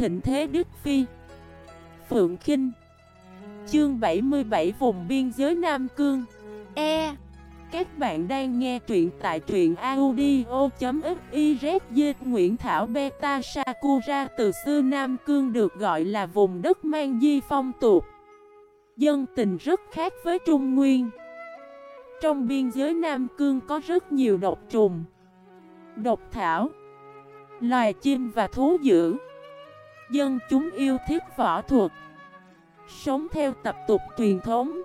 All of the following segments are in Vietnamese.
thịnh thế Đức Phi. Phượng Kinh. Chương 77 Vùng biên giới Nam Cương. E. Các bạn đang nghe truyện tại truyện audio.xyz Nguyễn Thảo Beta Sakura từ xưa Nam Cương được gọi là vùng đất mang di phong tục. Dân tình rất khác với Trung Nguyên. Trong biên giới Nam Cương có rất nhiều độc trùng, Độc thảo, Loài chim và thú dữ. Dân chúng yêu thích võ thuật. Sống theo tập tục truyền thống.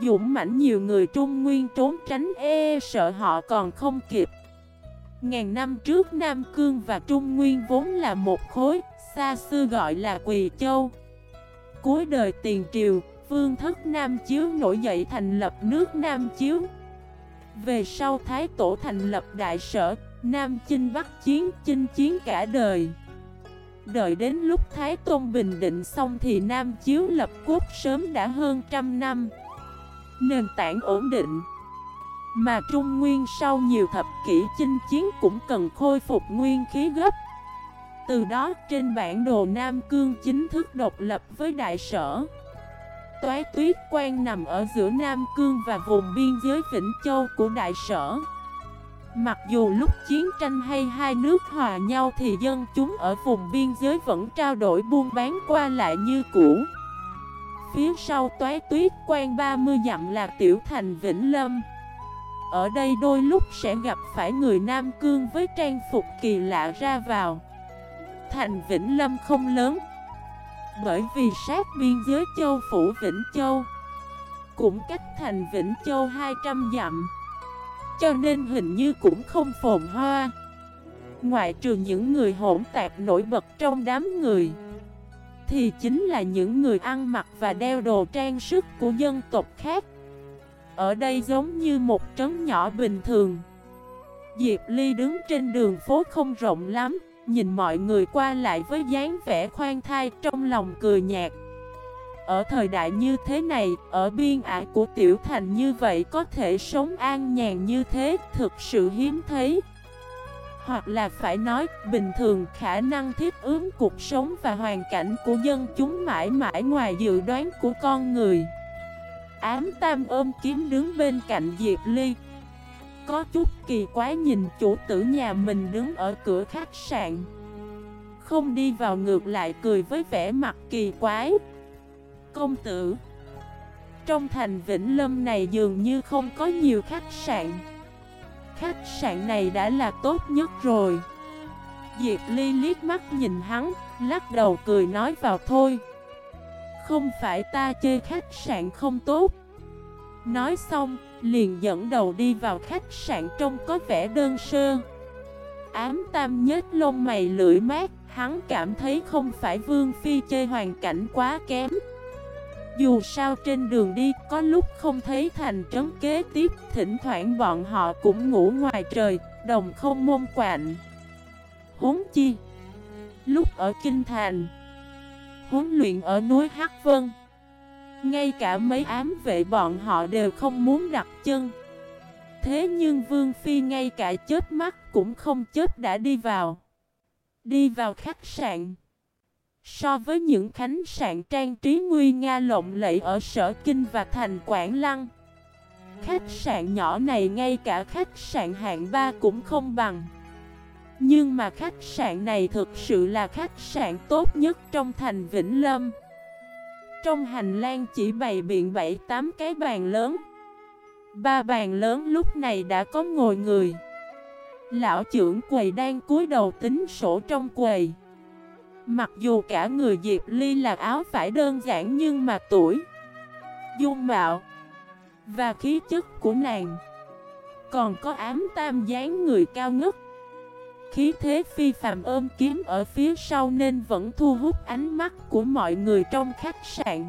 Dũng mãnh nhiều người Trung Nguyên trốn tránh e sợ họ còn không kịp. Ngàn năm trước Nam Cương và Trung Nguyên vốn là một khối Xa xưa gọi là Quỳ Châu. Cuối đời tiền triều Vương thất Nam Chiếu nổi dậy thành lập nước Nam Chiếu. Về sau Thái Tổ thành lập đại sở Nam chinh Bắc chiến, chinh chiến cả đời. Đợi đến lúc Thái Tôn bình định xong thì Nam Chiếu lập quốc sớm đã hơn trăm năm. Nền tảng ổn định. Mà Trung Nguyên sau nhiều thập kỷ chinh chiến cũng cần khôi phục nguyên khí gấp Từ đó trên bản đồ Nam Cương chính thức độc lập với đại sở. Toái tuyết quan nằm ở giữa Nam Cương và vùng biên giới Vĩnh Châu của đại sở. Mặc dù lúc chiến tranh hay hai nước hòa nhau thì dân chúng ở vùng biên giới vẫn trao đổi buôn bán qua lại như cũ. Phía sau toái tuyết quan 30 dặm là tiểu thành Vĩnh Lâm. Ở đây đôi lúc sẽ gặp phải người Nam Cương với trang phục kỳ lạ ra vào. Thành Vĩnh Lâm không lớn. Bởi vì sát biên giới châu phủ Vĩnh Châu Cũng cách thành Vĩnh Châu 200 dặm cho nên hình như cũng không phồn hoa. Ngoại trừ những người hỗn tạp nổi bật trong đám người, Thì chính là những người ăn mặc và đeo đồ trang sức của dân tộc khác. Ở đây giống như một trấn nhỏ bình thường. Diệp Ly đứng trên đường phố không rộng lắm, Nhìn mọi người qua lại với dáng vẻ khoan thai trong lòng cười nhạt ở thời đại như thế này, ở biên ải của tiểu thành như vậy có thể sống an nhàn như thế thực sự hiếm thấy. Hoặc là phải nói, bình thường khả năng thiết ứng cuộc sống và hoàn cảnh của dân chúng mãi mãi ngoài dự đoán của con người. Ám tam ôm kiếm đứng bên cạnh Diệp Ly. Có chút kỳ quái nhìn chủ tử nhà mình đứng ở cửa khách sạn. Không đi vào ngược lại cười với vẻ mặt kỳ quái. Công tử. Trong thành Vĩnh Lâm này dường như không có nhiều khách sạn. Khách sạn này đã là tốt nhất rồi. Diệp Ly liếc mắt nhìn hắn, Lắc đầu cười nói vào thôi. Không phải ta chơi khách sạn không tốt. Nói xong, liền dẫn đầu đi vào khách sạn trông có vẻ đơn sơ. Ám tam nhết lông mày lưỡi mát, Hắn cảm thấy không phải Vương Phi chơi hoàn cảnh quá kém dù sao trên đường đi, có lúc không thấy thành trấn kế tiếp, Thỉnh thoảng bọn họ cũng ngủ ngoài trời, Đồng không môn quạnh. Huống chi, Lúc ở Kinh Thành, Huấn luyện ở núi Hắc Vân, Ngay cả mấy ám vệ bọn họ đều không muốn đặt chân. Thế nhưng Vương Phi ngay cả chết mắt cũng không chết đã đi vào. Đi vào khách sạn. So với những khánh sạn trang trí nguy nga lộng lẫy ở Sở Kinh và thành Quảng Lăng, Khách sạn nhỏ này ngay cả khách sạn hạng 3 cũng không bằng. Nhưng mà khách sạn này thực sự là khách sạn tốt nhất trong thành Vĩnh Lâm. Trong hành lang chỉ bày biện 7-8 cái bàn lớn. Ba bàn lớn lúc này đã có ngồi người. Lão trưởng quầy đang cúi đầu tính sổ trong quầy. Mặc dù cả người Diệp Ly là áo phải đơn giản nhưng mà tuổi, Dung mạo Và khí chất của nàng Còn có ám tam dáng người cao ngất. Khí thế phi phàm ôm kiếm ở phía sau nên vẫn thu hút ánh mắt của mọi người trong khách sạn.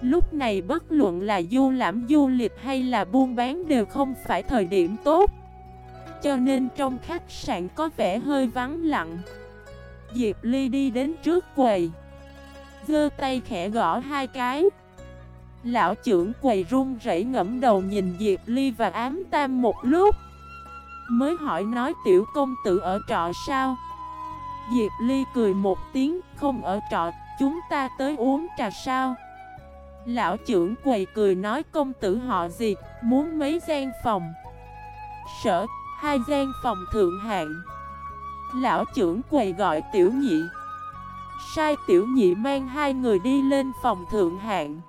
Lúc này bất luận là du lãm, du lịch hay là buôn bán đều không phải thời điểm tốt, Cho nên trong khách sạn có vẻ hơi vắng lặng. Diệp Ly đi đến trước quầy giơ tay khẽ gõ hai cái Lão trưởng quầy run rẩy ngẫm đầu nhìn Diệp Ly và ám tam một lúc Mới hỏi nói tiểu công tử ở trọ sao Diệp Ly cười một tiếng, không ở trọ, chúng ta tới uống trà sao? Lão trưởng quầy cười nói công tử họ gì, muốn mấy gian phòng? Sở, hai gian phòng thượng hạng. Lão trưởng quầy gọi tiểu nhị. Sai tiểu nhị mang hai người đi lên phòng thượng hạng.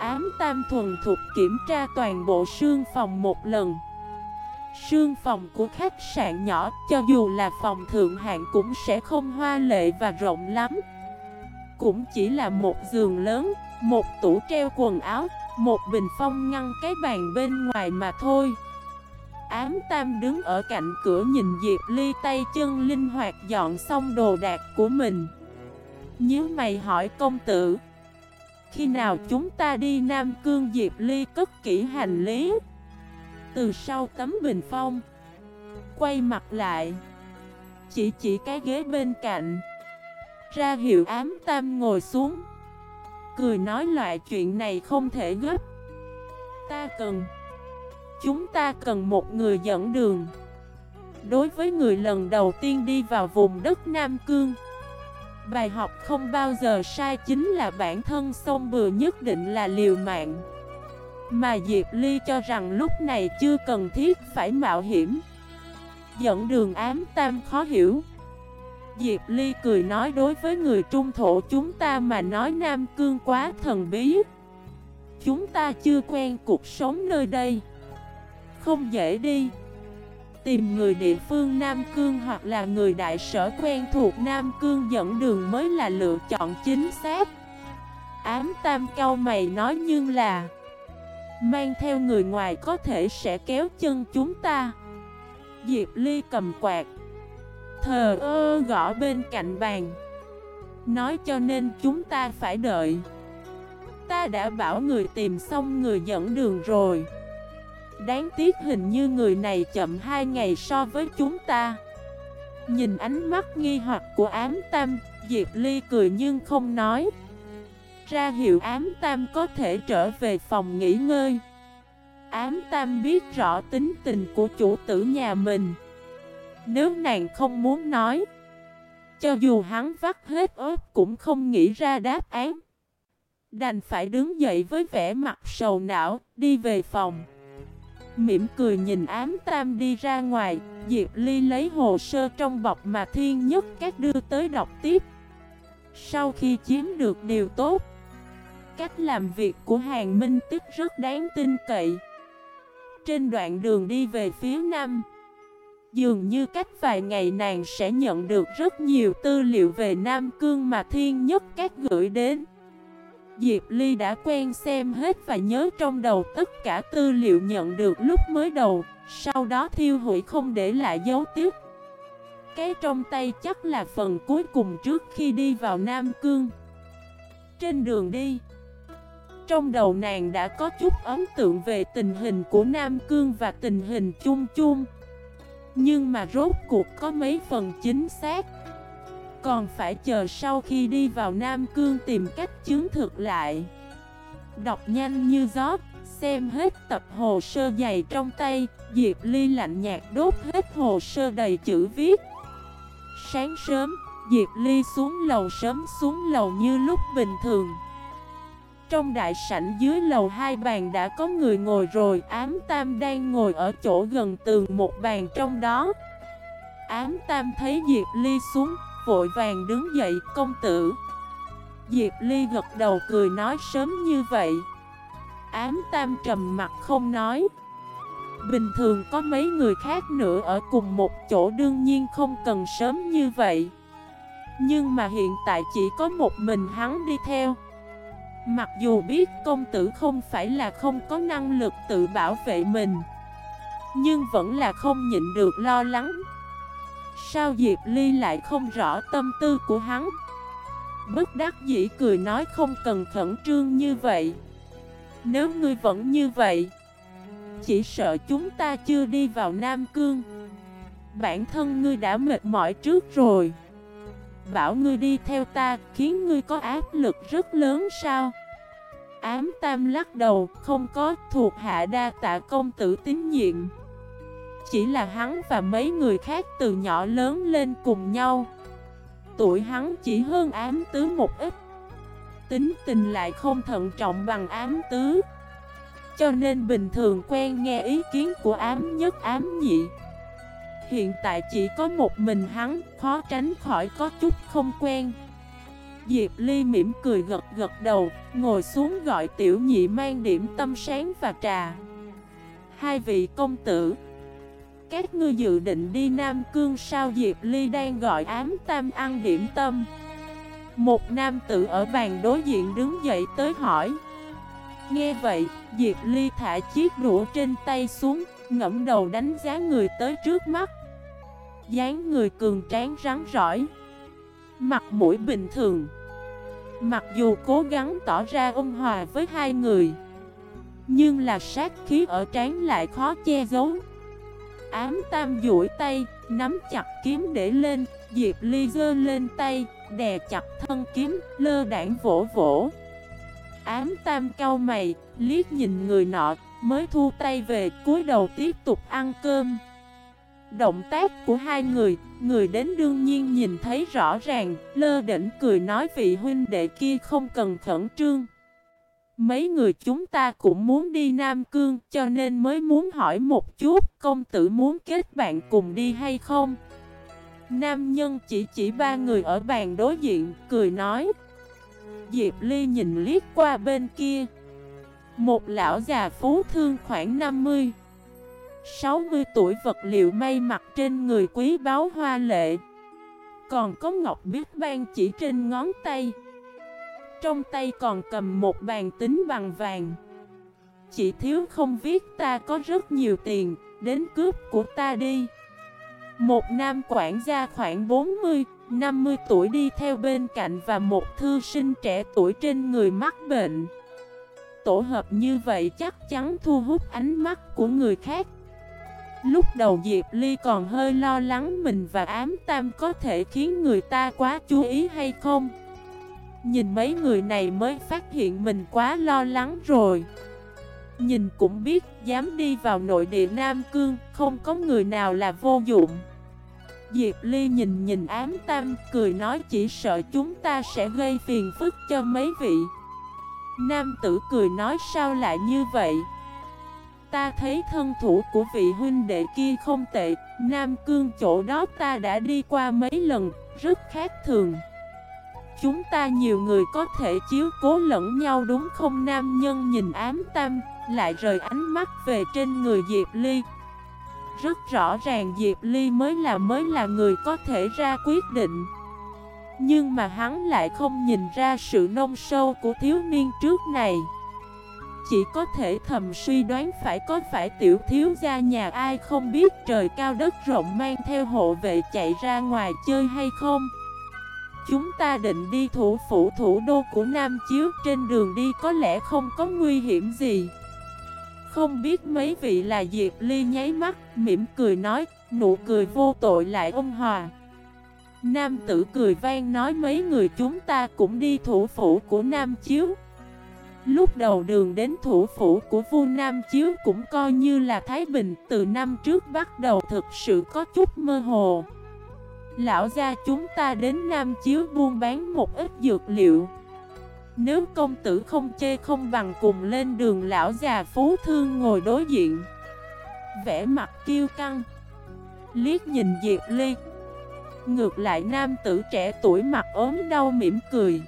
Ám tam thuần thuộc kiểm tra toàn bộ sương phòng một lần. Sương phòng của khách sạn nhỏ, cho dù là phòng thượng hạng cũng sẽ không hoa lệ và rộng lắm. Cũng chỉ là một giường lớn, một tủ treo quần áo, một bình phong ngăn cái bàn bên ngoài mà thôi. Ám Tam đứng ở cạnh cửa nhìn Diệp Ly tay chân linh hoạt dọn xong đồ đạc của mình. Nhớ mày hỏi công tử. Khi nào chúng ta đi Nam Cương Diệp Ly cất kỹ hành lý? Từ sau tấm bình phong, Quay mặt lại, Chỉ chỉ cái ghế bên cạnh Ra hiệu ám tam ngồi xuống, Cười nói loại chuyện này không thể gấp Ta cần Chúng ta cần một người dẫn đường. Đối với người lần đầu tiên đi vào vùng đất Nam Cương, Bài học không bao giờ sai chính là bản thân sông bừa nhất định là liều mạng. Mà Diệp Ly cho rằng lúc này chưa cần thiết phải mạo hiểm. Dẫn đường ám tam khó hiểu. Diệp Ly cười nói đối với người trung thổ chúng ta mà nói Nam Cương quá thần bí. Chúng ta chưa quen cuộc sống nơi đây. Không dễ đi. Tìm người địa phương Nam Cương hoặc là người đại sở quen thuộc Nam Cương dẫn đường mới là lựa chọn chính xác. Ám tam cao mày nói nhưng là, Mang theo người ngoài có thể sẽ kéo chân chúng ta. Diệp Ly cầm quạt, Thờ ơ gõ bên cạnh bàn, Nói cho nên chúng ta phải đợi. Ta đã bảo người tìm xong người dẫn đường rồi. Đáng tiếc hình như người này chậm hai ngày so với chúng ta. Nhìn ánh mắt nghi hoặc của ám tam, Diệp Ly cười nhưng không nói. Ra hiệu ám tam có thể trở về phòng nghỉ ngơi. Ám tam biết rõ tính tình của chủ tử nhà mình. Nếu nàng không muốn nói, Cho dù hắn vắt hết ớt cũng không nghĩ ra đáp án. Đành phải đứng dậy với vẻ mặt sầu não, Đi về phòng. Mỉm cười nhìn ám tam đi ra ngoài Diệp Ly lấy hồ sơ trong bọc mà thiên nhất các đưa tới đọc tiếp Sau khi chiếm được điều tốt cách làm việc của Hàng Minh Tức rất đáng tin cậy. Trên đoạn đường đi về phía Nam, dường như cách vài ngày nàng sẽ nhận được rất nhiều tư liệu về Nam Cương mà Thiên Nhất Các gửi đến. Diệp Ly đã quen xem hết và nhớ trong đầu tất cả tư liệu nhận được lúc mới đầu, sau đó thiêu hủy không để lại dấu tiếc. Cái trong tay chắc là phần cuối cùng trước khi đi vào Nam Cương. Trên đường đi, trong đầu nàng đã có chút ấn tượng về tình hình của Nam Cương và tình hình chung chung Nhưng mà rốt cuộc có mấy phần chính xác còn phải chờ sau khi đi vào Nam Cương tìm cách chứng thực lại. Đọc nhanh như gió, xem hết tập hồ sơ dày trong tay. Diệp Ly lạnh nhạt đốt hết hồ sơ đầy chữ viết. Sáng sớm, Diệp Ly xuống lầu sớm xuống lầu như lúc bình thường. Trong đại sảnh dưới lầu hai bàn đã có người ngồi rồi. Ám Tam đang ngồi ở chỗ gần tường một bàn trong đó. Ám Tam thấy Diệp Ly xuống Vội vàng đứng dậy, công tử. Diệp Ly gật đầu cười nói sớm như vậy. Ám Tam trầm mặt không nói. Bình thường có mấy người khác nữa ở cùng một chỗ đương nhiên không cần sớm như vậy. Nhưng mà hiện tại chỉ có một mình hắn đi theo. Mặc dù biết công tử không phải là không có năng lực tự bảo vệ mình, Nhưng vẫn là không nhịn được lo lắng. Sao Diệp Ly lại không rõ tâm tư của hắn? Bất đắc dĩ cười nói không cần khẩn trương như vậy. Nếu ngươi vẫn như vậy, Chỉ sợ chúng ta chưa đi vào Nam Cương. Bản thân ngươi đã mệt mỏi trước rồi. Bảo ngươi đi theo ta, khiến ngươi có áp lực rất lớn sao? Ám tam lắc đầu, không có thuộc hạ đa tạ công tử tín nhiệm. Chỉ là hắn và mấy người khác từ nhỏ lớn lên cùng nhau. Tuổi hắn chỉ hơn ám tứ một ít. Tính tình lại không thận trọng bằng ám tứ. Cho nên bình thường quen nghe ý kiến của ám nhất ám nhị. Hiện tại chỉ có một mình hắn, khó tránh khỏi có chút không quen. Diệp Ly mỉm cười gật gật đầu, ngồi xuống gọi tiểu nhị mang điểm tâm sáng và trà. Hai vị công tử các ngươi dự định đi Nam Cương sao Diệp Ly đang gọi ám tam ăn điểm tâm. Một nam tử ở bàn đối diện đứng dậy tới hỏi. Nghe vậy, Diệp Ly thả chiếc đũa trên tay xuống, ngẫm đầu đánh giá người tới trước mắt. Dáng người cường tráng rắn rỏi Mặt mũi bình thường. Mặc dù cố gắng tỏ ra ôn hòa với hai người Nhưng là sát khí ở trán lại khó che giấu. Ám tam duỗi tay, nắm chặt kiếm để lên Diệp Ly dơ lên tay, đè chặt thân kiếm, lơ đảng vỗ vỗ Ám tam cau mày, liếc nhìn người nọ, mới thu tay về, cúi đầu tiếp tục ăn cơm Động tác của hai người, người đến đương nhiên nhìn thấy rõ ràng, lơ đỉnh cười nói vị huynh đệ kia không cần khẩn trương. Mấy người chúng ta cũng muốn đi Nam Cương cho nên mới muốn hỏi một chút công tử muốn kết bạn cùng đi hay không? Nam nhân chỉ chỉ ba người ở bàn đối diện, cười nói. Diệp Ly nhìn liếc qua bên kia. Một lão già phú thương khoảng 50 60 tuổi vật liệu may mặc trên người quý báu hoa lệ Còn có ngọc biết ban chỉ trên ngón tay trong tay còn cầm một bàn tính bằng vàng. Chỉ thiếu không viết ta có rất nhiều tiền Đến cướp của ta đi. Một nam quản gia khoảng 40, 50 tuổi đi theo bên cạnh Và một thư sinh trẻ tuổi trên người mắc bệnh. Tổ hợp như vậy chắc chắn thu hút ánh mắt của người khác. Lúc đầu Diệp Ly còn hơi lo lắng mình và ám tam có thể khiến người ta quá chú ý hay không. Nhìn mấy người này mới phát hiện mình quá lo lắng rồi. Nhìn cũng biết, dám đi vào nội địa Nam Cương, Không có người nào là vô dụng. Diệp Ly nhìn nhìn ám tam cười nói chỉ sợ chúng ta sẽ gây phiền phức cho mấy vị. Nam tử cười nói sao lại như vậy? Ta thấy thân thủ của vị huynh đệ kia không tệ, Nam Cương chỗ đó ta đã đi qua mấy lần, Rất khác thường. Chúng ta nhiều người có thể chiếu cố lẫn nhau đúng không? Nam nhân nhìn ám tam Lại rời ánh mắt về trên người Diệp Ly. Rất rõ ràng Diệp Ly mới là mới là người có thể ra quyết định. Nhưng mà hắn lại không nhìn ra sự nông sâu của thiếu niên trước này. Chỉ có thể thầm suy đoán phải có phải tiểu thiếu gia nhà ai không biết trời cao đất rộng mang theo hộ vệ chạy ra ngoài chơi hay không. Chúng ta định đi thủ phủ thủ đô của Nam Chiếu. Trên đường đi có lẽ không có nguy hiểm gì. Không biết mấy vị là Diệp Ly nháy mắt, mỉm cười nói, nụ cười vô tội lại ôn hòa. Nam tử cười vang nói mấy người chúng ta cũng đi thủ phủ của Nam Chiếu. Lúc đầu đường đến thủ phủ của vua Nam Chiếu cũng coi như là Thái Bình Từ năm trước bắt đầu thực sự có chút mơ hồ. Lão gia chúng ta đến Nam Chiếu buôn bán một ít dược liệu. Nếu công tử không chê không bằng cùng lên đường lão già phú thương ngồi đối diện. Vẽ mặt kiêu căng. Liếc nhìn Diệp Ly. Ngược lại nam tử trẻ tuổi mặt ốm đau mỉm cười.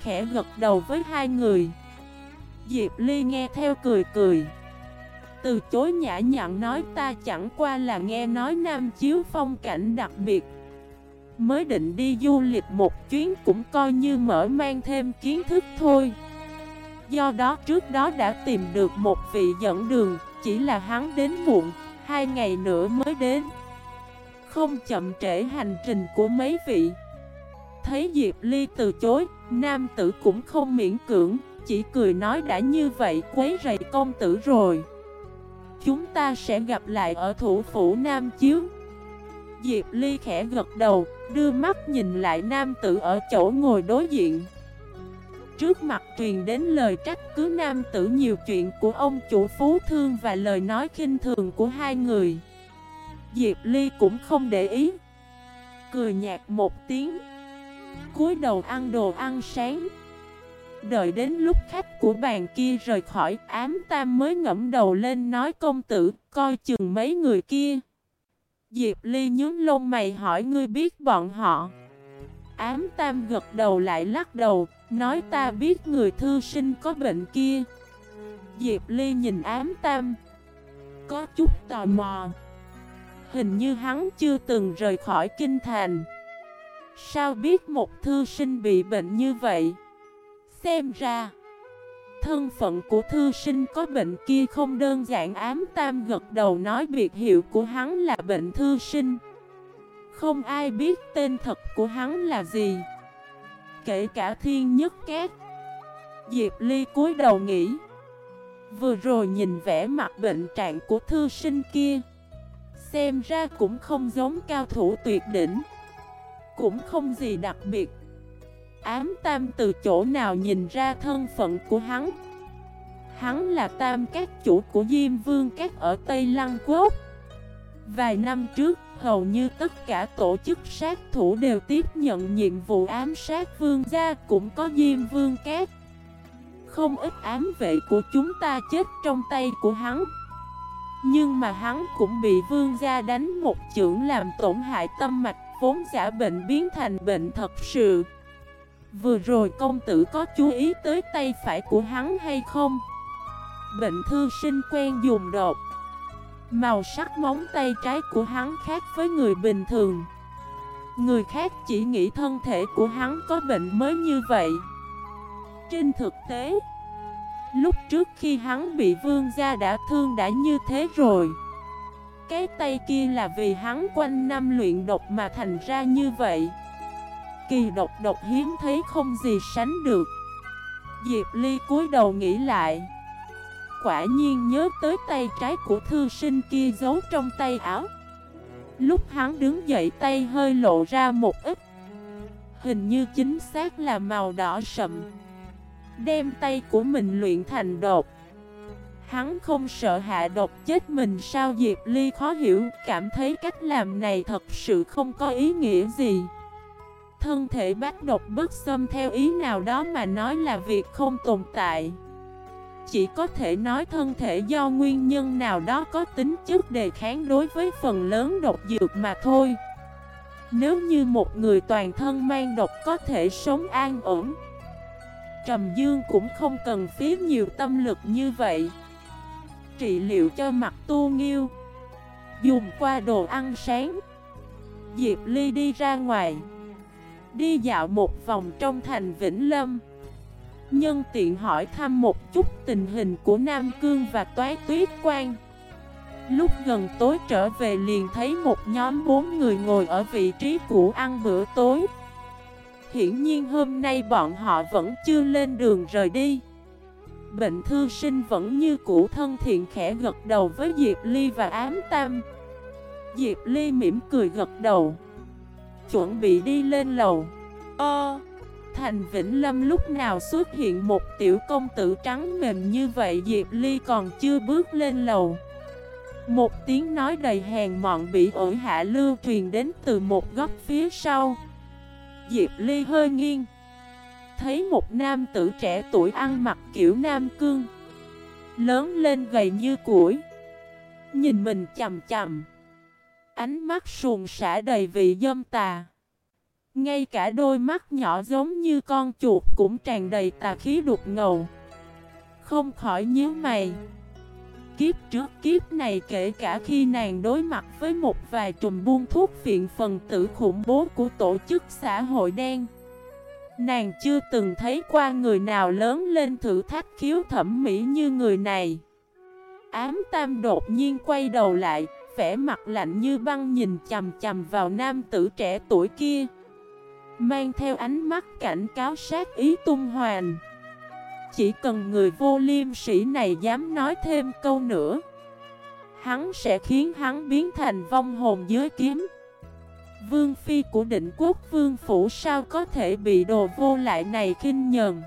Khẽ gật đầu với hai người. Diệp Ly nghe theo cười cười. Từ chối nhã nhặn nói ta chẳng qua là nghe nói Nam Chiếu phong cảnh đặc biệt. Mới định đi du lịch một chuyến cũng coi như mở mang thêm kiến thức thôi. Do đó trước đó đã tìm được một vị dẫn đường Chỉ là hắn đến muộn, hai ngày nữa mới đến. Không chậm trễ hành trình của mấy vị. Thấy Diệp Ly từ chối, nam tử cũng không miễn cưỡng chỉ cười nói đã như vậy quấy rầy công tử rồi. Chúng ta sẽ gặp lại ở thủ phủ Nam Chiếu. Diệp Ly khẽ gật đầu, đưa mắt nhìn lại nam tử ở chỗ ngồi đối diện. Trước mặt truyền đến lời trách cứ nam tử nhiều chuyện của ông chủ phú thương và lời nói khinh thường của hai người. Diệp Ly cũng không để ý. Cười nhạt một tiếng. Cúi đầu ăn đồ ăn sáng. Đợi đến lúc khách của bàn kia rời khỏi, ám tam mới ngẫm đầu lên nói, công tử, coi chừng mấy người kia. Diệp Ly nhướng lông mày hỏi, ngươi biết bọn họ? Ám tam gật đầu lại lắc đầu, Nói ta biết người thư sinh có bệnh kia. Diệp Ly nhìn ám tam, Có chút tò mò. Hình như hắn chưa từng rời khỏi kinh thành. Sao biết một thư sinh bị bệnh như vậy? Xem ra, Thân phận của thư sinh có bệnh kia không đơn giản. Ám tam gật đầu nói biệt hiệu của hắn là bệnh thư sinh. Không ai biết tên thật của hắn là gì. Kể cả thiên nhất két Diệp Ly cúi đầu nghĩ, Vừa rồi nhìn vẻ mặt bệnh trạng của thư sinh kia, Xem ra cũng không giống cao thủ tuyệt đỉnh, Cũng không gì đặc biệt. Ám tam từ chỗ nào nhìn ra thân phận của hắn? Hắn là tam các chủ của Diêm Vương các ở Tây Lăng Quốc. Vài năm trước, hầu như tất cả tổ chức sát thủ đều tiếp nhận nhiệm vụ ám sát vương gia cũng có Diêm Vương các. Không ít ám vệ của chúng ta chết trong tay của hắn. Nhưng mà hắn cũng bị vương gia đánh một chưởng làm tổn hại tâm mạch vốn giả bệnh biến thành bệnh thật sự. Vừa rồi công tử có chú ý tới tay phải của hắn hay không? Bệnh thư sinh quen dùng đột. Màu sắc móng tay trái của hắn khác với người bình thường. Người khác chỉ nghĩ thân thể của hắn có bệnh mới như vậy. Trên thực tế, Lúc trước khi hắn bị vương gia đã thương đã như thế rồi. Cái tay kia là vì hắn quanh năm luyện độc mà thành ra như vậy. Kỳ độc độc hiếm thấy không gì sánh được. Diệp Ly cúi đầu nghĩ lại. Quả nhiên nhớ tới tay trái của thư sinh kia giấu trong tay áo. Lúc hắn đứng dậy tay hơi lộ ra một ít. Hình như chính xác là màu đỏ sậm. Đem tay của mình luyện thành đột Hắn không sợ hạ độc chết mình sao Diệp Ly khó hiểu, Cảm thấy cách làm này thật sự không có ý nghĩa gì. Thân thể bác độc bất xâm theo ý nào đó mà nói là việc không tồn tại. Chỉ có thể nói thân thể do nguyên nhân nào đó có tính chất đề kháng đối với phần lớn độc dược mà thôi. Nếu như một người toàn thân mang độc có thể sống an ổn, Trầm Dương cũng không cần phí nhiều tâm lực như vậy. Trị liệu cho mặt tu nghiêu, Dùng qua đồ ăn sáng. Diệp Ly đi ra ngoài. Đi dạo một vòng trong thành Vĩnh Lâm. Nhân tiện hỏi thăm một chút tình hình của Nam Cương và Toái Tuyết Quang. Lúc gần tối trở về liền thấy một nhóm bốn người ngồi ở vị trí cũ ăn bữa tối. Hiển nhiên hôm nay bọn họ vẫn chưa lên đường rời đi. Bệnh thư sinh vẫn như cũ thân thiện khẽ gật đầu với Diệp Ly và ám tam. Diệp Ly mỉm cười gật đầu. Chuẩn bị đi lên lầu. Ơ, Thành Vĩnh Lâm lúc nào xuất hiện một tiểu công tử trắng mềm như vậy, Diệp Ly còn chưa bước lên lầu. Một tiếng nói đầy hèn mọn bị ổi hạ lưu truyền đến từ một góc phía sau. Diệp Ly hơi nghiêng. Thấy một nam tử trẻ tuổi ăn mặc kiểu nam cương, Lớn lên gầy như củi. Nhìn mình chầm chầm Ánh mắt suồn xả đầy vị dâm tà. Ngay cả đôi mắt nhỏ giống như con chuột cũng tràn đầy tà khí đục ngầu. Không khỏi nhíu mày. Kiếp trước kiếp này kể cả khi nàng đối mặt với một vài trùm buôn thuốc phiện phần tử khủng bố của tổ chức xã hội đen, Nàng chưa từng thấy qua người nào lớn lên thử thách khiếu thẩm mỹ như người này. Ám tam đột nhiên quay đầu lại vẻ mặt lạnh như băng nhìn chầm chầm vào nam tử trẻ tuổi kia. Mang theo ánh mắt cảnh cáo sát ý tung hoàn Chỉ cần người vô liêm sĩ này dám nói thêm câu nữa, Hắn sẽ khiến hắn biến thành vong hồn dưới kiếm. Vương phi của định quốc vương phủ sao có thể bị đồ vô lại này khinh nhờn?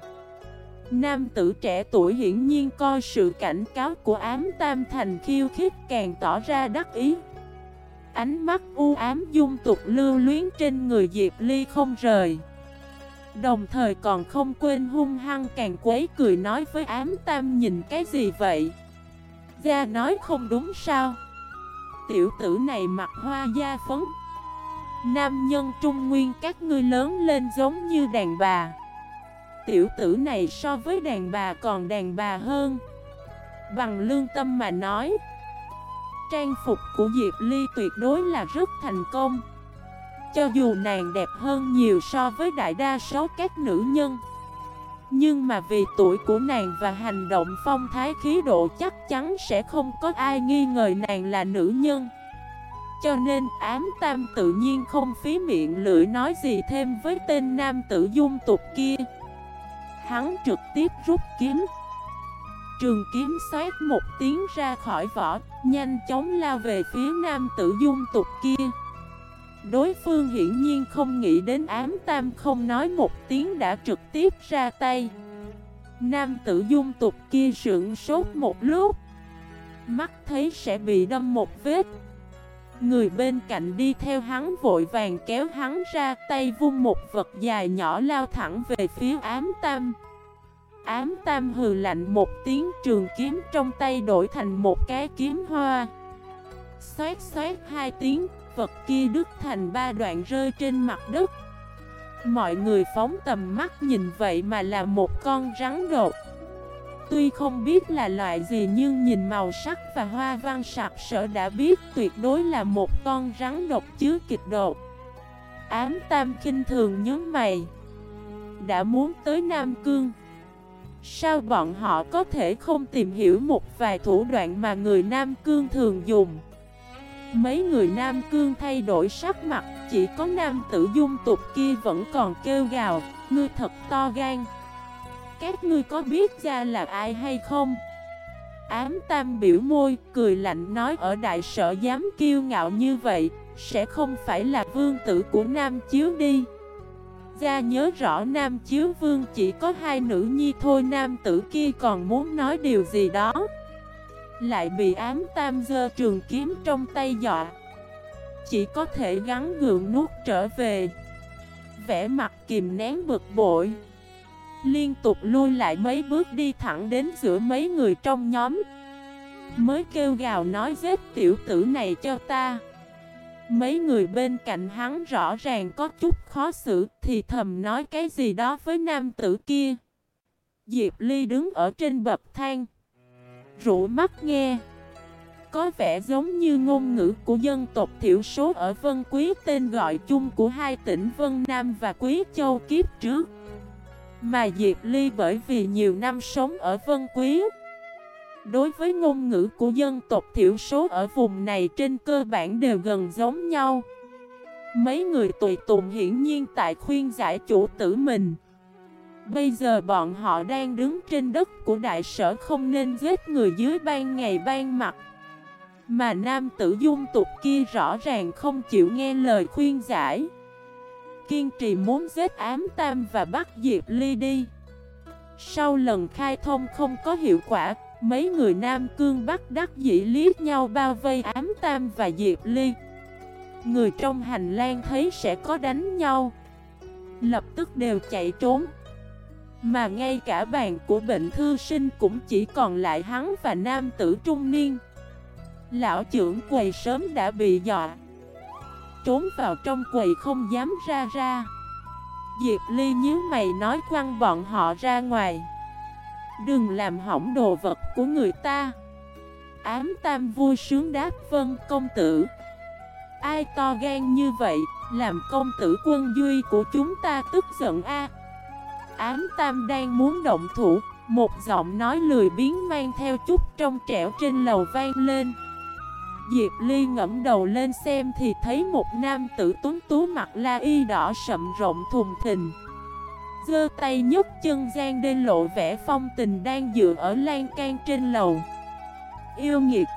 Nam tử trẻ tuổi hiển nhiên coi sự cảnh cáo của ám tam thành khiêu khích càng tỏ ra đắc ý. Ánh mắt u ám dung tục lưu luyến trên người Diệp Ly không rời. Đồng thời còn không quên hung hăng càng quấy cười nói với ám tam nhìn cái gì vậy? Gia nói không đúng sao? Tiểu tử này mặc hoa da phấn. Nam nhân trung nguyên các ngươi lớn lên giống như đàn bà. Tiểu tử này so với đàn bà còn đàn bà hơn. Bằng lương tâm mà nói, Trang phục của Diệp Ly tuyệt đối là rất thành công. Cho dù nàng đẹp hơn nhiều so với đại đa số các nữ nhân, Nhưng mà vì tuổi của nàng và hành động phong thái khí độ chắc chắn sẽ không có ai nghi ngờ nàng là nữ nhân. Cho nên ám tam tự nhiên không phí miệng lưỡi nói gì thêm với tên nam tử dung tục kia. Hắn trực tiếp rút kiếm. Trường kiếm xoát một tiếng ra khỏi vỏ, Nhanh chóng lao về phía nam tử dung tục kia. Đối phương hiển nhiên không nghĩ đến ám tam không nói một tiếng đã trực tiếp ra tay. Nam tử dung tục kia sượng sốt một lúc. Mắt thấy sẽ bị đâm một vết. Người bên cạnh đi theo hắn vội vàng kéo hắn ra tay vung một vật dài nhỏ lao thẳng về phía ám tam. Ám tam hừ lạnh một tiếng trường kiếm trong tay đổi thành một cái kiếm hoa. Xoát xoát hai tiếng, vật kia đứt thành ba đoạn rơi trên mặt đất. Mọi người phóng tầm mắt nhìn vậy mà là một con rắn đột Tuy không biết là loại gì nhưng nhìn màu sắc và hoa văn sặc sỡ đã biết tuyệt đối là một con rắn độc chứa kịch độc. Ám tam kinh thường nhớ mày. Đã muốn tới Nam Cương. Sao bọn họ có thể không tìm hiểu một vài thủ đoạn mà người Nam Cương thường dùng? Mấy người Nam Cương thay đổi sắc mặt, Chỉ có nam tử dung tục kia vẫn còn kêu gào, Ngươi thật to gan. Các ngươi có biết ra là ai hay không? Ám tam biểu môi, cười lạnh nói ở đại sở dám kiêu ngạo như vậy Sẽ không phải là vương tử của Nam Chiếu đi. Gia nhớ rõ Nam Chiếu Vương chỉ có hai nữ nhi thôi Nam tử kia còn muốn nói điều gì đó. Lại bị ám tam dơ trường kiếm trong tay dọa. Chỉ có thể gắn gượng nuốt trở về. Vẽ mặt kìm nén bực bội. Liên tục lui lại mấy bước đi thẳng đến giữa mấy người trong nhóm Mới kêu gào nói giết tiểu tử này cho ta Mấy người bên cạnh hắn rõ ràng có chút khó xử thì thầm nói cái gì đó với nam tử kia. Diệp Ly đứng ở trên bậc thang. Rủ mắt nghe. Có vẻ giống như ngôn ngữ của dân tộc thiểu số ở Vân Quý, tên gọi chung của hai tỉnh Vân Nam và Quý Châu kiếp trước. Mà Diệp Ly bởi vì nhiều năm sống ở Vân Quý. Đối với ngôn ngữ của dân tộc thiểu số ở vùng này trên cơ bản đều gần giống nhau. Mấy người tùy tùng hiển nhiên tại khuyên giải chủ tử mình. Bây giờ bọn họ đang đứng trên đất của đại sở không nên giết người dưới ban ngày ban mặt. Mà nam tử dung tục kia rõ ràng không chịu nghe lời khuyên giải. Kiên trì muốn giết ám tam và bắt Diệp Ly đi. Sau lần khai thông không có hiệu quả, Mấy người Nam Cương bắt đắc dĩ liếc nhau bao vây ám tam và Diệp Ly. Người trong hành lang thấy sẽ có đánh nhau, Lập tức đều chạy trốn. Mà ngay cả bàn của bệnh thư sinh cũng chỉ còn lại hắn và nam tử trung niên. Lão trưởng quầy sớm đã bị dọa. Trốn vào trong quầy không dám ra ra. Diệp Ly nhíu mày nói quăng bọn họ ra ngoài. Đừng làm hỏng đồ vật của người ta. Ám tam vui sướng đáp vân công tử. Ai to gan như vậy, Làm công tử quân duy của chúng ta tức giận a? Ám tam đang muốn động thủ, Một giọng nói lười biến mang theo chút trong trẻo trên lầu vang lên. Diệp Ly ngẫm đầu lên xem thì thấy một nam tử tuấn tú mặt la y đỏ sậm rộng thùng thình. Dơ tay nhúc chân gian đê lộ vẻ phong tình đang dựa ở lan can trên lầu. Yêu nghiệt.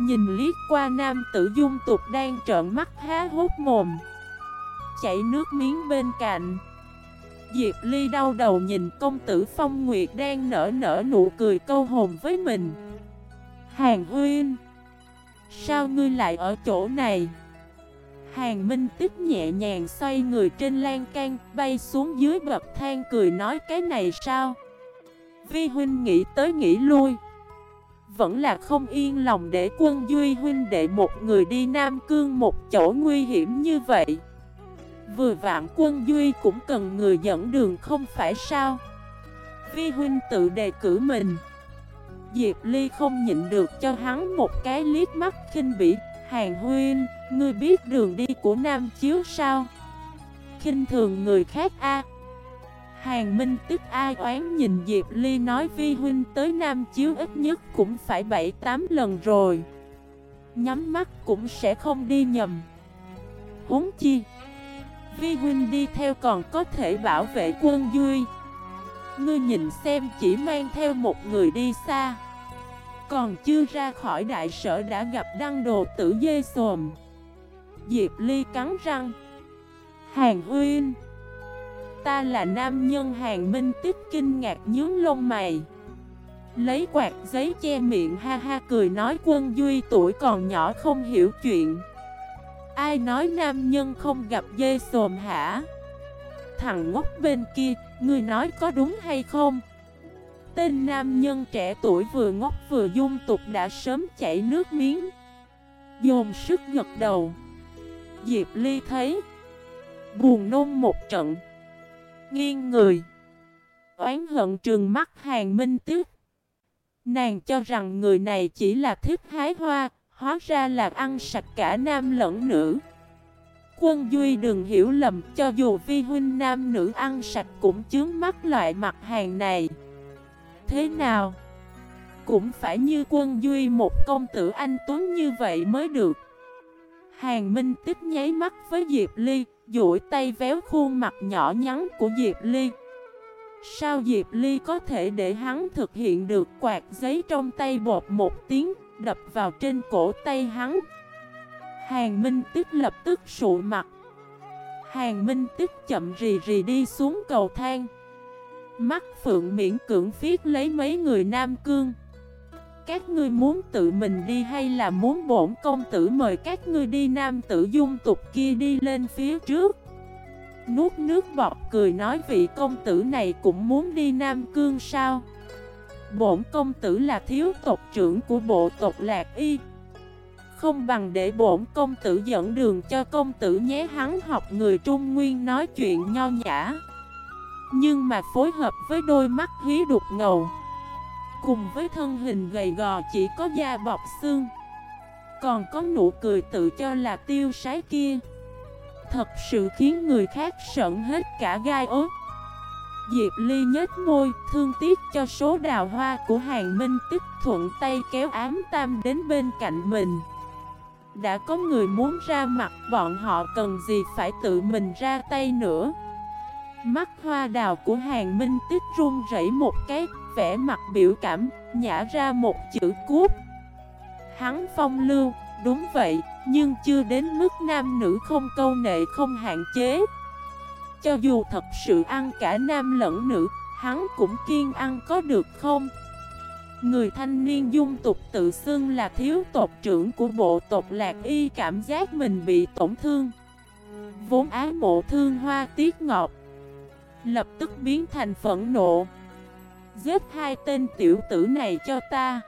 Nhìn liếc qua nam tử dung tục đang trợn mắt há hốt mồm. Chảy nước miếng bên cạnh. Diệp Ly đau đầu nhìn công tử Phong Nguyệt đang nở nở nụ cười câu hồn với mình. Hàng Huynh Sao ngươi lại ở chỗ này? Hàng Minh Tích nhẹ nhàng xoay người trên lan can, bay xuống dưới bậc thang cười nói cái này sao? Vi huynh nghĩ tới nghĩ lui. Vẫn là không yên lòng để quân Duy huynh đệ một người đi Nam Cương một chỗ nguy hiểm như vậy. Vừa vạn quân Duy cũng cần người dẫn đường không phải sao? Vi huynh tự đề cử mình. Diệp Ly không nhịn được cho hắn một cái liếc mắt khinh bỉ. Hàng Huyên ngươi biết đường đi của Nam Chiếu sao? khinh thường người khác a. Hàng Minh tức ai oán nhìn Diệp Ly nói, Vi huynh tới Nam Chiếu ít nhất cũng phải 7-8 lần rồi. Nhắm mắt cũng sẽ không đi nhầm. Huống chi, Vi huynh đi theo còn có thể bảo vệ quân Duy. Ngươi nhìn xem chỉ mang theo một người đi xa. Còn chưa ra khỏi đại sở đã gặp đăng đồ tử dê xồm. Diệp Ly cắn răng. Hàng uyên Ta là nam nhân hàng minh tích kinh ngạc nhướng lông mày. Lấy quạt giấy che miệng ha ha cười nói quân duy tuổi còn nhỏ không hiểu chuyện. Ai nói nam nhân không gặp dê xồm hả? Thằng ngốc bên kia, Ngươi nói có đúng hay không? Tên nam nhân trẻ tuổi vừa ngốc vừa dung tục đã sớm chảy nước miếng. Dồn sức gật đầu. Diệp Ly thấy. Buồn nôn một trận. Nghiêng người. Oán hận trường mắt hàng minh tiếc Nàng cho rằng người này chỉ là thích hái hoa, Hóa ra là ăn sạch cả nam lẫn nữ. Quân Duy đừng hiểu lầm, cho dù vi huynh nam nữ ăn sạch cũng chướng mắt loại mặt hàng này. Thế nào? Cũng phải như quân Duy một công tử anh Tuấn như vậy mới được. Hàng Minh tích nháy mắt với Diệp Ly, duỗi tay véo khuôn mặt nhỏ nhắn của Diệp Ly. Sao Diệp Ly có thể để hắn thực hiện được quạt giấy trong tay bột một tiếng, Đập vào trên cổ tay hắn? Hàng Minh Tích lập tức sụ mặt. Hàng Minh Tích chậm rì rì đi xuống cầu thang. Mắt phượng miễn cưỡng phiết lấy mấy người Nam Cương. Các ngươi muốn tự mình đi hay là muốn bổn công tử mời các ngươi đi Nam tử dung tục kia đi lên phía trước? Nuốt nước bọt cười nói vị công tử này cũng muốn đi Nam Cương sao? Bổn công tử là thiếu tộc trưởng của bộ tộc Lạc Y. Không bằng để bổn công tử dẫn đường cho công tử nhé. Hắn học người Trung Nguyên nói chuyện nho nhã. Nhưng mà phối hợp với đôi mắt hí đục ngầu Cùng với thân hình gầy gò chỉ có da bọc xương Còn có nụ cười tự cho là tiêu sái kia. Thật sự khiến người khác sợn hết cả gai ốt Diệp Ly nhếch môi, thương tiếc cho số đào hoa của hàng minh tích thuận tay kéo ám tam đến bên cạnh mình. Đã có người muốn ra mặt bọn họ cần gì phải tự mình ra tay nữa? Mắt hoa đào của hàng minh tích run rẩy một cái Vẽ mặt biểu cảm, Nhả ra một chữ cút Hắn phong lưu, Đúng vậy, Nhưng chưa đến mức nam nữ không câu nệ không hạn chế. Cho dù thật sự ăn cả nam lẫn nữ, Hắn cũng kiên ăn có được không? Người thanh niên dung tục tự xưng là thiếu tộc trưởng của bộ tộc Lạc Y cảm giác mình bị tổn thương. Vốn ái mộ thương hoa tiết ngọt Lập tức biến thành phẫn nộ. Giết hai tên tiểu tử này cho ta.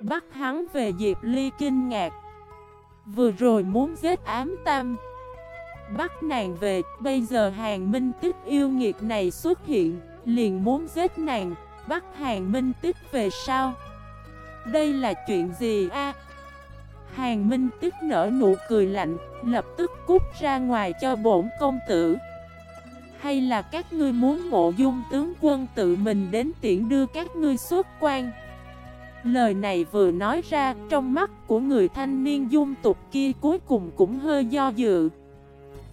Bắt hắn về Diệp Ly kinh ngạc. Vừa rồi muốn giết ám tam Bắt nàng về, Bây giờ hàng minh tích yêu nghiệt này xuất hiện, Liền muốn giết nàng. Bắt hàng minh tích về sao? Đây là chuyện gì a? Hàng minh tích nở nụ cười lạnh, Lập tức cút ra ngoài cho bổn công tử. Hay là các ngươi muốn mộ dung tướng quân tự mình đến tiễn đưa các ngươi xuất quan? Lời này vừa nói ra, trong mắt của người thanh niên dung tục kia cuối cùng cũng hơi do dự.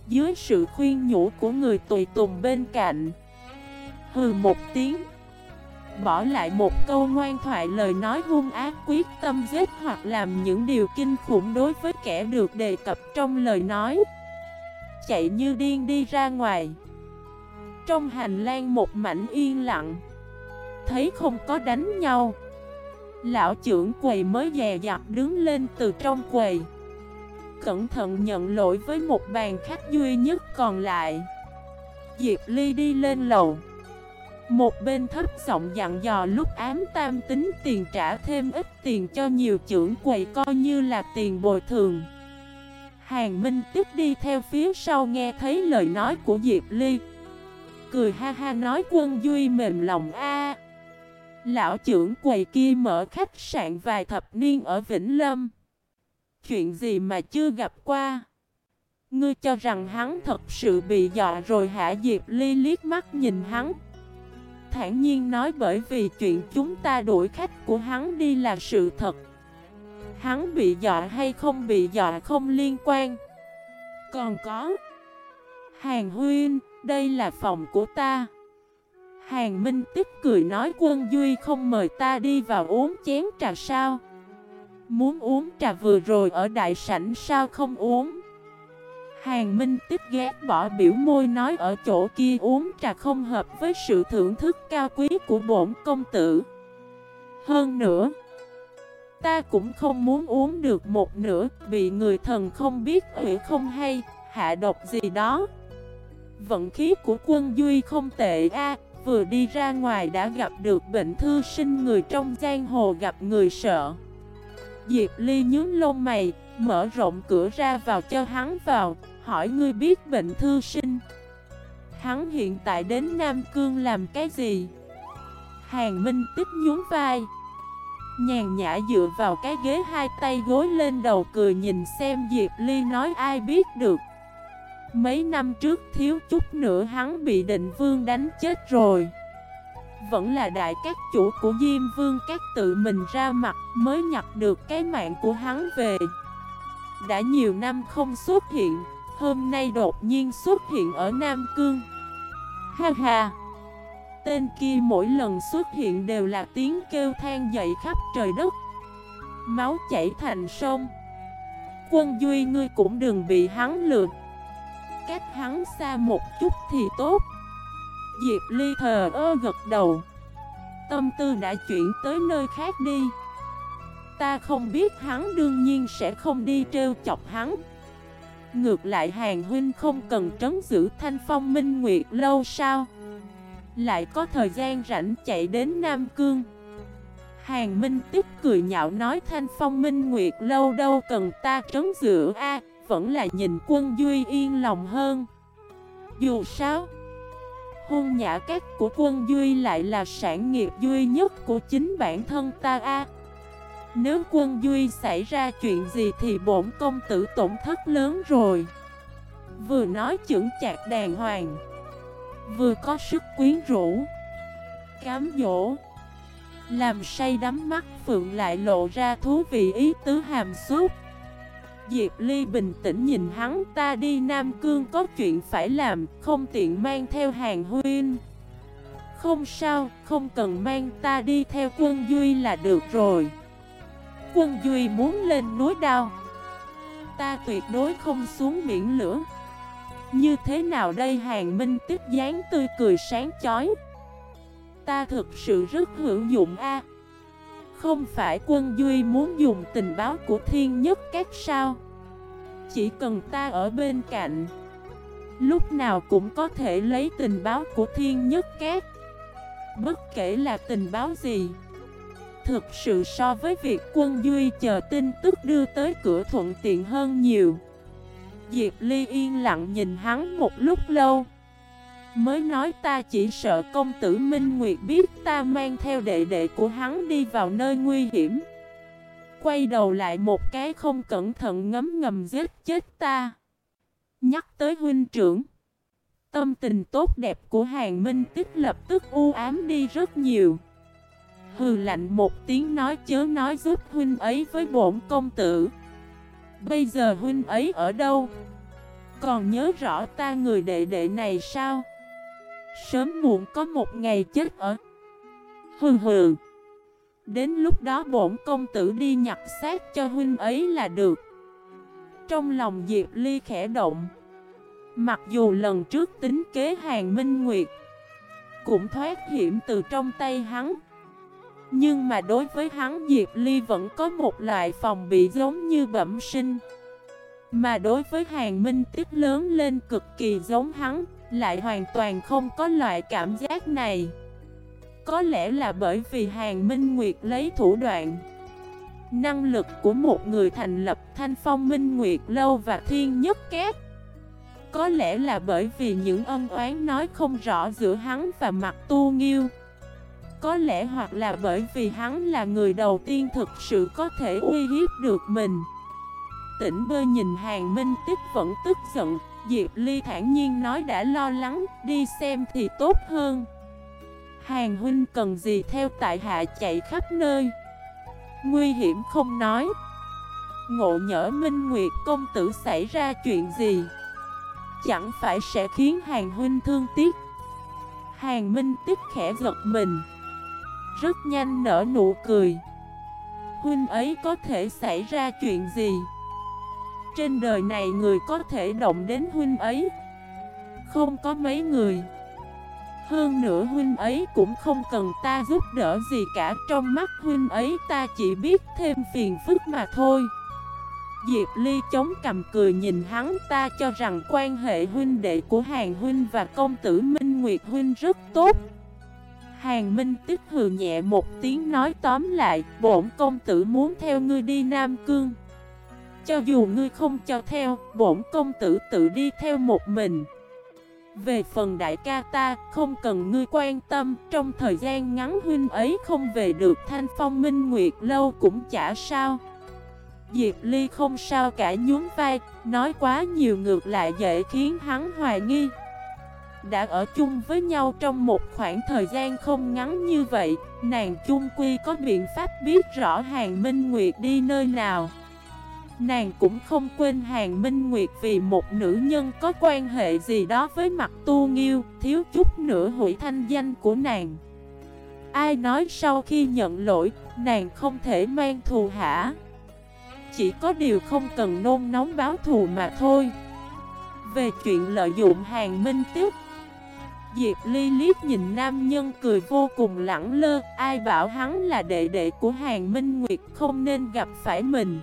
Dưới sự khuyên nhủ của người tùy tùng bên cạnh, Hừ một tiếng, Bỏ lại một câu ngoan thoại lời nói hung ác quyết tâm giết hoặc làm những điều kinh khủng đối với kẻ được đề cập trong lời nói. Chạy như điên đi ra ngoài. Trong hành lang một mảnh yên lặng. Thấy không có đánh nhau. Lão trưởng quầy mới dè dặt đứng lên từ trong quầy. Cẩn thận nhận lỗi với một bàn khách duy nhất còn lại. Diệp Ly đi lên lầu. Một bên thấp giọng dặn dò lúc ám tam tính tiền trả thêm ít tiền cho nhiều trưởng quầy coi như là tiền bồi thường. Hàng Minh tiếp đi theo phía sau nghe thấy lời nói của Diệp Ly. Cười ha ha nói quân Duy mềm lòng a. Lão trưởng quầy kia mở khách sạn vài thập niên ở Vĩnh Lâm. Chuyện gì mà chưa gặp qua? Ngươi cho rằng hắn thật sự bị dọa rồi hả? Diệp Ly liếc mắt nhìn hắn. Thản nhiên nói bởi vì chuyện chúng ta đuổi khách của hắn đi là sự thật. Hắn bị dọa hay không bị dọa không liên quan. Còn có. Hàng huyên, đây là phòng của ta. Hàng Minh tức cười nói, quân Duy không mời ta đi vào uống chén trà sao? Muốn uống trà vừa rồi ở đại sảnh sao không uống? Hàng Minh tích ghét bỏ biểu môi nói, ở chỗ kia uống trà không hợp với sự thưởng thức cao quý của bổn công tử. Hơn nữa, Ta cũng không muốn uống được một nửa Bị người thần không biết ủy không hay, Hạ độc gì đó. Vận khí của quân Duy không tệ a, Vừa đi ra ngoài đã gặp được bệnh thư sinh người trong giang hồ gặp người sợ. Diệp Ly nhướng lông mày, Mở rộng cửa ra vào cho hắn vào, Hỏi ngươi biết bệnh thư sinh. Hắn hiện tại đến Nam Cương làm cái gì? Hàng Minh tích nhún vai. Nhàn nhã dựa vào cái ghế hai tay gối lên đầu cười nhìn xem Diệp Ly nói ai biết được. Mấy năm trước thiếu chút nữa hắn bị định vương đánh chết rồi. Vẫn là đại các chủ của Diêm Vương, các tự mình ra mặt mới nhặt được cái mạng của hắn về. Đã nhiều năm không xuất hiện, Hôm nay đột nhiên xuất hiện ở Nam Cương. Ha ha! Tên kia mỗi lần xuất hiện đều là tiếng kêu than dậy khắp trời đất. Máu chảy thành sông. Quân Duy, ngươi cũng đừng bị hắn lượt Cách hắn xa một chút thì tốt. Diệp Ly thờ ơ gật đầu. Tâm tư đã chuyển tới nơi khác đi. Ta không biết hắn đương nhiên sẽ không đi trêu chọc hắn. Ngược lại hàng huynh không cần trấn giữ thanh phong minh nguyệt lâu sao? Lại có thời gian rảnh chạy đến Nam Cương. Hàng Minh tiếp cười nhạo nói Thanh Phong Minh Nguyệt lâu đâu cần ta trấn giữ a. Vẫn là nhìn quân Duy yên lòng hơn. Dù sao Hôn nhã các của quân Duy lại là sản nghiệp duy nhất của chính bản thân ta a. Nếu quân Duy xảy ra chuyện gì thì bổn công tử tổn thất lớn rồi. Vừa nói chững chạc đàng hoàng, Vừa có sức quyến rũ, Cám dỗ, Làm say đắm mắt, Phượng lại lộ ra thú vị ý tứ hàm suốt Diệp Ly bình tĩnh nhìn hắn ta đi Nam Cương có chuyện phải làm Không tiện mang theo hàng huyên Không sao, không cần mang ta đi theo quân Duy là được rồi. Quân Duy muốn lên núi đao. Ta tuyệt đối không xuống biển lửa. Như thế nào đây hàng minh tiếp dáng tươi cười sáng chói? Ta thực sự rất hữu dụng a. Không phải quân Duy muốn dùng tình báo của thiên nhất các sao? Chỉ cần ta ở bên cạnh Lúc nào cũng có thể lấy tình báo của thiên nhất két, Bất kể là tình báo gì Thực sự so với việc quân Duy chờ tin tức đưa tới cửa thuận tiện hơn nhiều. Diệp Ly yên lặng nhìn hắn một lúc lâu Mới nói ta chỉ sợ công tử Minh Nguyệt biết ta mang theo đệ đệ của hắn đi vào nơi nguy hiểm. Quay đầu lại một cái không cẩn thận ngấm ngầm giết chết ta. Nhắc tới huynh trưởng, Tâm tình tốt đẹp của hàng minh tích lập tức u ám đi rất nhiều. Hừ lạnh một tiếng nói chớ nói giúp huynh ấy với bổn công tử. Bây giờ huynh ấy ở đâu? Còn nhớ rõ ta người đệ đệ này sao? Sớm muộn có một ngày chết ở. Hừ hừ. Đến lúc đó bổn công tử đi nhặt xác cho huynh ấy là được. Trong lòng Diệp Ly khẽ động. Mặc dù lần trước tính kế hàng minh nguyệt Cũng thoát hiểm từ trong tay hắn, Nhưng mà đối với hắn Diệp Ly vẫn có một loại phòng bị giống như bẩm sinh. Mà đối với Hàng Minh tiếp lớn lên cực kỳ giống hắn, Lại hoàn toàn không có loại cảm giác này. Có lẽ là bởi vì Hàng Minh Nguyệt lấy thủ đoạn. Năng lực của một người thành lập Thanh Phong Minh Nguyệt Lâu và Thiên Nhất Két Có lẽ là bởi vì những ân oán nói không rõ giữa hắn và mặt tu nghiêu. Có lẽ hoặc là bởi vì hắn là người đầu tiên thực sự có thể uy hiếp được mình. Tỉnh bơ nhìn hàng minh tích vẫn tức giận, Diệp Ly thản nhiên nói đã lo lắng, Đi xem thì tốt hơn. Hàng huynh cần gì theo tại hạ chạy khắp nơi? Nguy hiểm không nói. Ngộ nhỡ Minh Nguyệt công tử xảy ra chuyện gì? Chẳng phải sẽ khiến hàng huynh thương tiếc. Hàng Minh tiếp khẽ giật mình. Rất nhanh nở nụ cười. Huynh ấy có thể xảy ra chuyện gì? Trên đời này người có thể động đến huynh ấy? Không có mấy người hơn nữa huynh ấy cũng không cần ta giúp đỡ gì cả. Trong mắt huynh ấy ta chỉ biết thêm phiền phức mà thôi. Diệp Ly chống cầm cười nhìn hắn. Ta cho rằng quan hệ huynh đệ của Hàng Huynh và công tử Minh Nguyệt Huynh rất tốt. Hàng Minh tức hừ nhẹ một tiếng nói tóm lại, Bổn công tử muốn theo ngươi đi Nam Cương. Cho dù ngươi không cho theo, Bổn công tử tự đi theo một mình về phần đại ca ta, không cần ngươi quan tâm, trong thời gian ngắn huynh ấy không về được thanh phong minh nguyệt lâu cũng chả sao. Diệp Ly không sao cả nhún vai, nói quá nhiều ngược lại dễ khiến hắn hoài nghi. Đã ở chung với nhau trong một khoảng thời gian không ngắn như vậy, nàng chung quy có biện pháp biết rõ hàng Minh Nguyệt đi nơi nào. Nàng cũng không quên Hàng Minh Nguyệt vì một nữ nhân có quan hệ gì đó với mặt tu nghiêu, thiếu chút nữa hủy thanh danh của nàng. Ai nói sau khi nhận lỗi, nàng không thể mang thù hả? Chỉ có điều không cần nôn nóng báo thù mà thôi. Về chuyện lợi dụng Hàng Minh tiếp Diệp Ly liếc nhìn nam nhân cười vô cùng lẳng lơ Ai bảo hắn là đệ đệ của Hàng Minh Nguyệt không nên gặp phải mình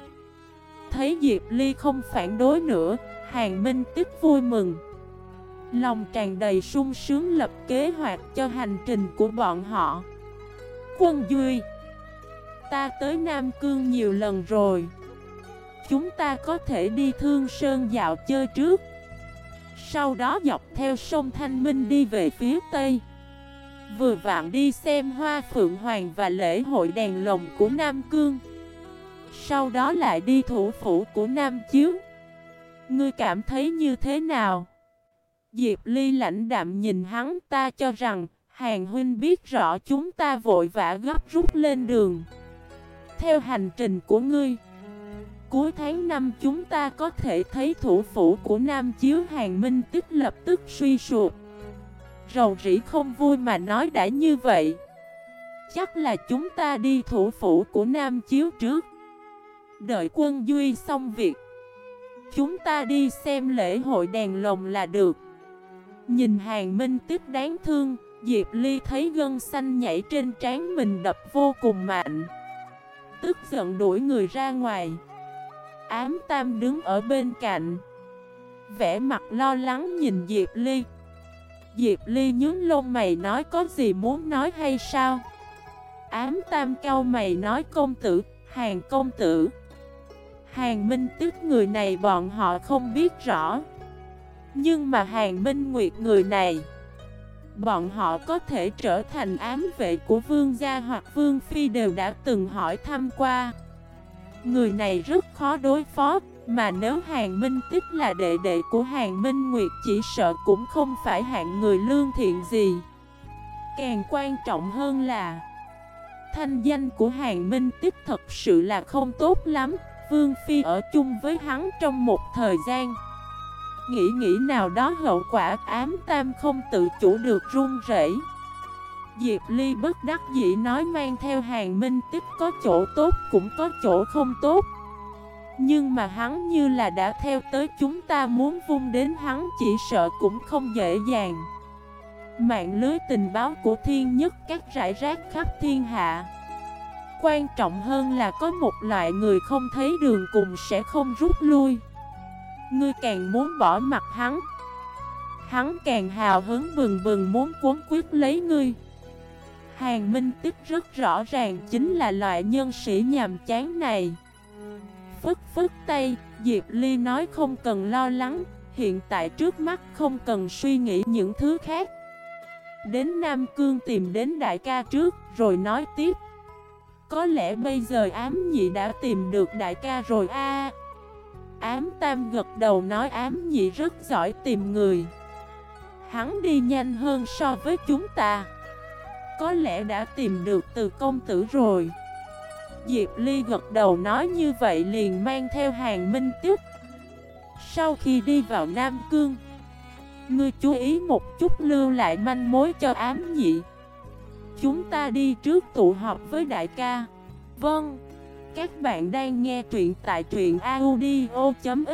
Thấy Diệp Ly không phản đối nữa, Hàng Minh tức vui mừng. Lòng tràn đầy sung sướng lập kế hoạch cho hành trình của bọn họ. Quân Duy Ta tới Nam Cương nhiều lần rồi. Chúng ta có thể đi Thương Sơn dạo chơi trước. Sau đó dọc theo sông Thanh Minh đi về phía Tây. Vừa vặn đi xem hoa phượng hoàng và lễ hội đèn lồng của Nam Cương. Sau đó lại đi thủ phủ của Nam Chiếu. Ngươi cảm thấy như thế nào? Diệp Ly lãnh đạm nhìn hắn, ta cho rằng, Hàng huynh biết rõ chúng ta vội vã gấp rút lên đường. Theo hành trình của ngươi, Cuối tháng 5 chúng ta có thể thấy thủ phủ của Nam Chiếu Hàng Minh tức lập tức suy sụp. Rầu rĩ không vui mà nói đã như vậy. Chắc là chúng ta đi thủ phủ của Nam Chiếu trước. Đợi quân Duy xong việc. Chúng ta đi xem lễ hội đèn lồng là được. Nhìn hàng minh tiếp đáng thương, Diệp Ly thấy gân xanh nhảy trên trán mình đập vô cùng mạnh. Tức giận đuổi người ra ngoài. Ám Tam đứng ở bên cạnh. Vẽ mặt lo lắng nhìn Diệp Ly. Diệp Ly nhướng lông mày nói có gì muốn nói hay sao? Ám Tam cao mày nói công tử, Hàng công tử. Hàng Minh tức người này bọn họ không biết rõ. Nhưng mà Hàng Minh Nguyệt người này, Bọn họ có thể trở thành ám vệ của vương gia hoặc vương phi đều đã từng hỏi thăm qua. Người này rất khó đối phó, Mà nếu Hàng Minh Tích là đệ đệ của Hàng Minh Nguyệt chỉ sợ cũng không phải hạng người lương thiện gì. Càng quan trọng hơn là, Thanh danh của Hàng Minh Tích thật sự là không tốt lắm. Vương Phi ở chung với hắn trong một thời gian. Nghĩ nghĩ nào đó hậu quả, ám tam không tự chủ được run rẩy. Diệp Ly bất đắc dĩ nói mang theo hàng minh tích có chỗ tốt cũng có chỗ không tốt. Nhưng mà hắn như là đã theo tới chúng ta muốn vung đến hắn chỉ sợ cũng không dễ dàng. Mạng lưới tình báo của thiên nhất các rải rác khắp thiên hạ. Quan trọng hơn là có một loại người không thấy đường cùng sẽ không rút lui. Ngươi càng muốn bỏ mặt hắn Hắn càng hào hứng bừng bừng muốn cuốn quyết lấy ngươi. Hàng Minh Tích rất rõ ràng chính là loại nhân sĩ nhàm chán này. Phức phức tay, Diệp Ly nói không cần lo lắng Hiện tại trước mắt không cần suy nghĩ những thứ khác. Đến Nam Cương tìm đến đại ca trước rồi nói tiếp. Có lẽ bây giờ ám nhị đã tìm được đại ca rồi a. Ám tam gật đầu nói ám nhị rất giỏi tìm người. Hắn đi nhanh hơn so với chúng ta. Có lẽ đã tìm được từ công tử rồi. Diệp Ly gật đầu nói như vậy liền mang theo hàng minh tiếp. Sau khi đi vào Nam Cương, Ngươi chú ý một chút lưu lại manh mối cho ám nhị. Chúng ta đi trước tụ họp với đại ca. Vâng Các bạn đang nghe truyện tại truyện audio.fif